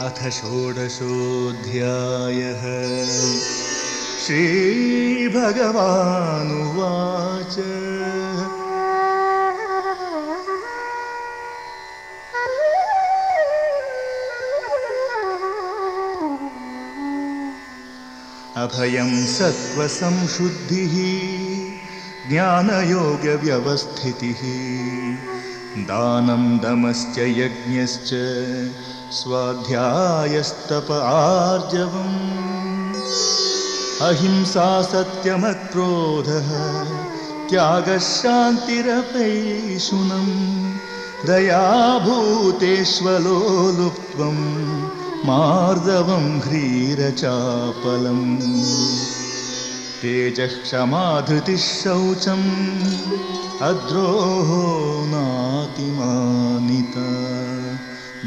अथ षोडशोऽध्यायः। श्रीभगवानुवाच। अभयं सत्त्वसंशुद्धिः ज्ञानयोगव्यवस्थितिः दानं दमश्च यज्ञश्च स्वाध्यायस्तप आर्जवम्। अहिंसा सत्यमक्रोधः त्यागः शान्तिरपैशुनम् दयाभूतेष्वलोलुप्त्वं मार्दवं ह्रीरचापलम् तेजः क्षमाधृतिः शौचम् अद्रोहो नातिमानिता।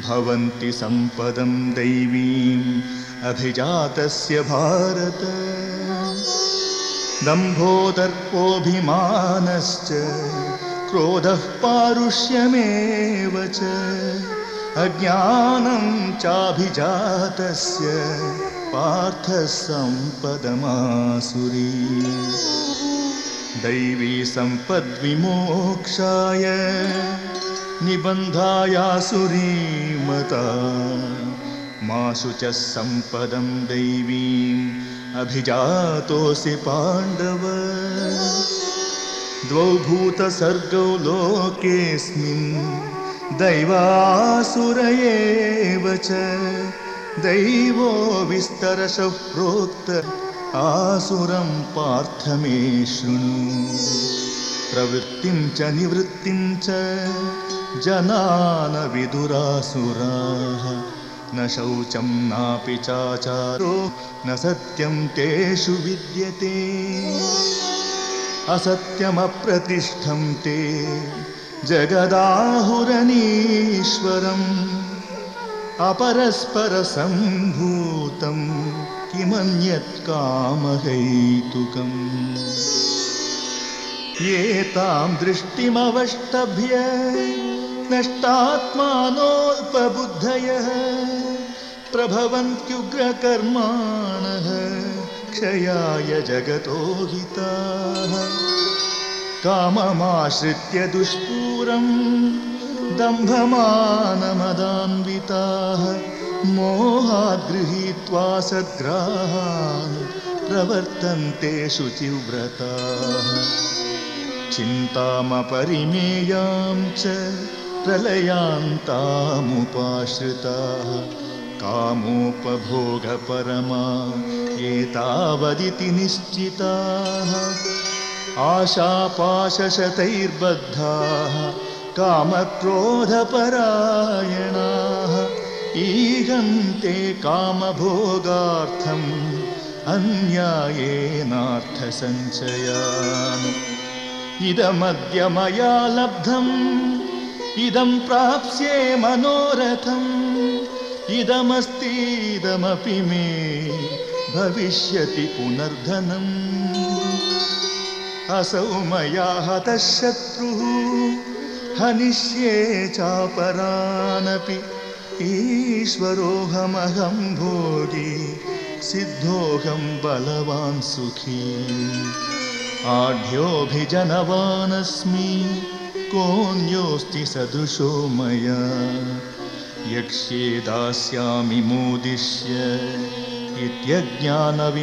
भवन्ति सम्पदं दैवीम् अभिजातस्य भारत। दम्भो दर्पोऽभिमानश्च क्रोधः पारुष्यमेव च। अज्ञानं चाभिजातस्य पार्थः सम्पदमासुरी दैवी सम्पद्विमोक्षाय निबन्धायासुरीमता मासु च सम्पदं दैवीम् अभिजातोऽसि पाण्डव। द्वौ भूतसर्गौ लोकेऽस्मिन् दैवासुर एव च दैवो विस्तरशः प्रोक्त आसुरं पार्थ मे शृणु। प्रवृत्तिं च निवृत्तिं च जनान विदुरासुराः न शौचं नापि चाचारो न सत्यं तेषु विद्यते। असत्यमप्रतिष्ठं ते जगदाहुरनीश्वरम् अपरस्परसम्भूतं किमन्यत् कामहैतुकम् एतां दृष्टिमवष्टभ्य नष्टात्मानोऽल्पबुद्धयः प्रभवन्त्युग्रकर्माणः क्षयाय जगतो हिताः। काममाश्रित्य दुष्पूरं दम्भमानमदान्विताः मोहात् गृहीत्वा सद्ग्राहान् प्रवर्तन्ते शुचिव्रताः। चिन्तामपरिमेयां च प्रलयान्तामुपाश्रिताः कामोपभोगपरमा एतावदिति निश्चिताः। आशापाशशतैर्बद्धाः कामक्रोधपरायणाः ईहन्ते कामभोगार्थम् अन्यायेनार्थसञ्चयान्। इदमद्य मया लब्धम् इदं प्राप्स्ये मनोरथम् इदमस्तीदमपि मे भविष्यति पुनर्धनम् असौ मया हतः शत्रुः हनिष्ये चापरानपि ईश्वरोऽहमहं भोगी सिद्धोऽहं बलवान् सुखी। आढ्योऽभिजनवानस्मि कोऽन्योऽस्ति सदृशो मया। यक्ष्ये दास्यामि मोदिष्य इत्यज्ञानविमोहिताः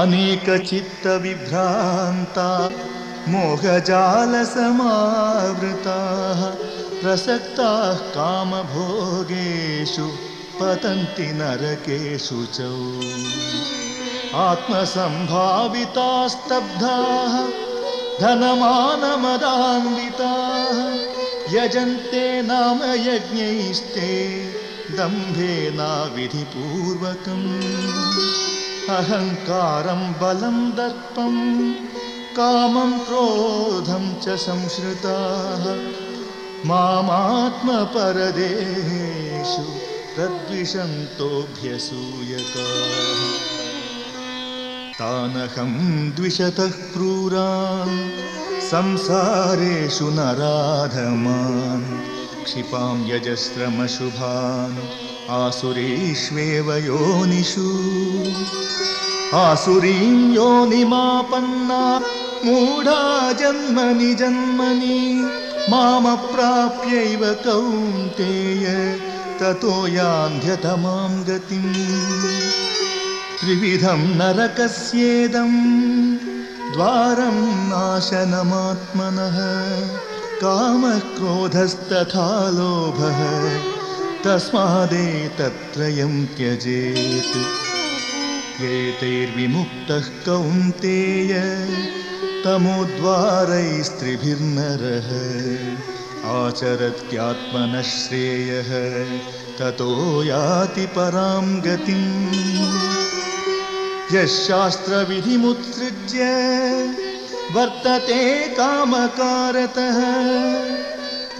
अनेकचित्तविभ्रान्ता मोहजालसमावृताः प्रसक्ताः कामभोगेषु पतन्ति नरकेषु च। आत्मसम्भावितास्तब्धाः धनमानमदान्विताः यजन्ते नाम यज्ञैस्ते दम्भेनाविधिपूर्वकम् अहङ्कारं बलं दर्पं कामं क्रोधं च संश्रिताः। मामात्मपरदेहेषु तद्विषन्तोऽभ्यसूयकाः। तानहं द्विषतः क्रूरान् संसारेषु नराधमान्। क्षिपां यजस्रमशुभान्। आसुरीष्वेव योनिषु। आसुरीं योनिमापन्ना, मूढा जन्मनि जन्मनि। मामप्राप्यैव कौन्तेय, ततो यान्ध्यतमां गतिम्। त्रिविधं नरकस्येदं द्वारं नाशनमात्मनः। कामक्रोधस्तथा लोभः तस्मादेतत्त्रयं त्यजेत्। एतैर्विमुक्तः कौन्तेय, तमोद्वारैस्त्रिभिर्नरः। आचरत्यात्मनः श्रेयः, ततो याति परां गतिम्। यः शास्त्रविधिमुत्सृज्य वर्तते कामकारतः।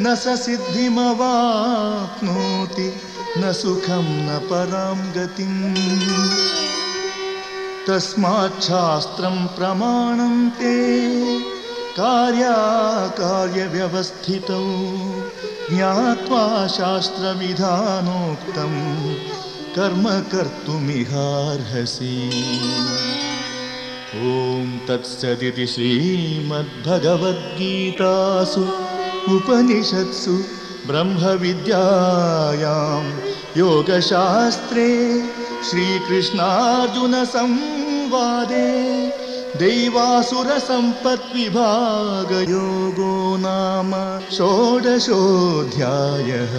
न स सिद्धिमवाप्नोति, न सुखं न परां गतिम्। तस्माच्छास्त्रं प्रमाणं ते कार्याकार्यव्यवस्थितौ ज्ञात्वा शास्त्रविधानोक्तं कर्म कर्तुमिहार्हसि। ॐ तत्सदिति श्रीमद्भगवद्गीतासु उपनिषत्सु ब्रह्मविद्यायां योगशास्त्रे श्रीकृष्णार्जुनसंवादे दैवासुरसम्पद्विभागयोगो नाम षोडशोऽध्यायः